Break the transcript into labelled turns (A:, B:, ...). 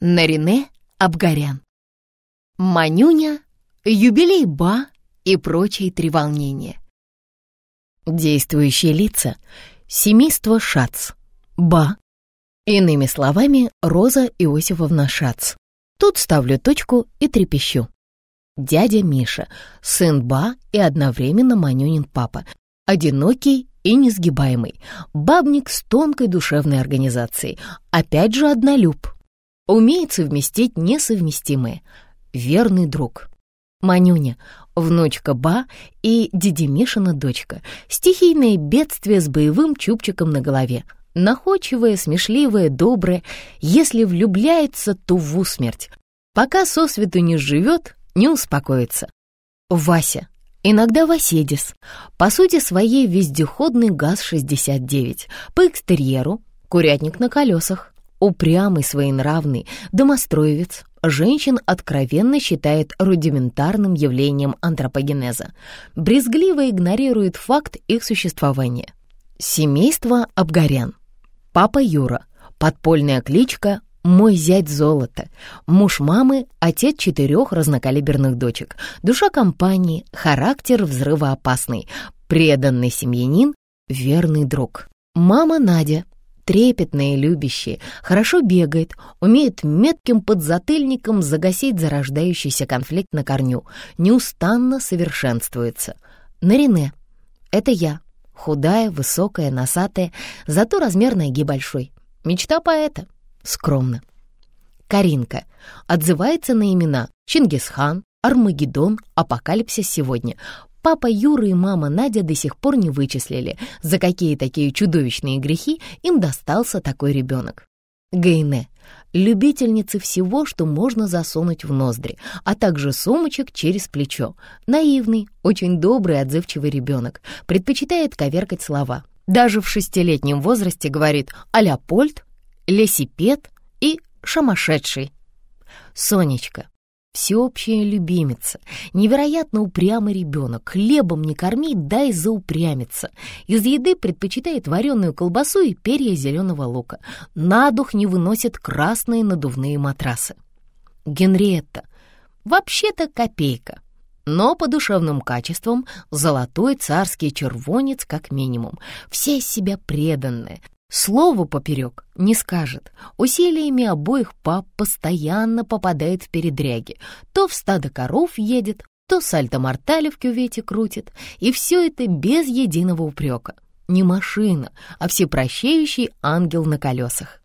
A: Нарине Абгарян. Манюня, юбилей Ба и прочие треволнения. Действующие лица — семейство Шац, Ба. Иными словами, Роза Иосифовна Шац. Тут ставлю точку и трепещу. Дядя Миша, сын Ба и одновременно Манюнин папа, одинокий и несгибаемый, бабник с тонкой душевной организацией, опять же однолюб, умеет совместить несовместимое, верный друг. Манюня, внучка Ба и Диди Мишина дочка, стихийное бедствие с боевым чубчиком на голове, находчивая, смешливая, добрая, если влюбляется, то в усмерть. Пока сосвету не живет, не успокоится. Вася, иногда Васедис, по сути своей вездеходный ГАЗ-69, по экстерьеру, курятник на колесах, упрямый, своенравный, домостроевец, женщин откровенно считает рудиментарным явлением антропогенеза, брезгливо игнорирует факт их существования. Семейство Абгарян. Папа Юра, подпольная кличка «Мой зять золото», муж мамы, отец четырех разнокалиберных дочек, душа компании, характер взрывоопасный, преданный семьянин, верный друг. Мама Надя, трепетная и любящая, хорошо бегает, умеет метким подзатыльником загасить зарождающийся конфликт на корню, неустанно совершенствуется. Нарине — это я, худая, высокая, носатая, зато размер ноги большой. Мечта поэта. Скромно. Каринка отзывается на имена Чингисхан, Армагеддон, Апокалипсис сегодня. Папа Юра и мама Надя до сих пор не вычислили, за какие такие чудовищные грехи им достался такой ребенок. Гейне — любительницы всего, что можно засунуть в ноздри, а также сумочек через плечо. Наивный, очень добрый, отзывчивый ребенок, предпочитает коверкать слова. Даже в шестилетнем возрасте говорит «Аляпольд», «Лесипед» и «Шамашедший». Сонечка всеобщая любимица, невероятно упрямый ребенок, хлебом не корми, дай заупрямиться. Из еды предпочитает вареную колбасу и перья зеленого лука. На дух не выносит красные надувные матрасы. Генриетта. Вообще-то копейка, но по душевным качествам золотой царский червонец как минимум. Вся из себя преданная, Слово поперек не скажет. Усилиями обоих пап постоянно попадает в передряги. То в стадо коров едет, то сальто-мортале в кювете крутит. И все это без единого упрека. Не машина, а всепрощающий ангел на колесах.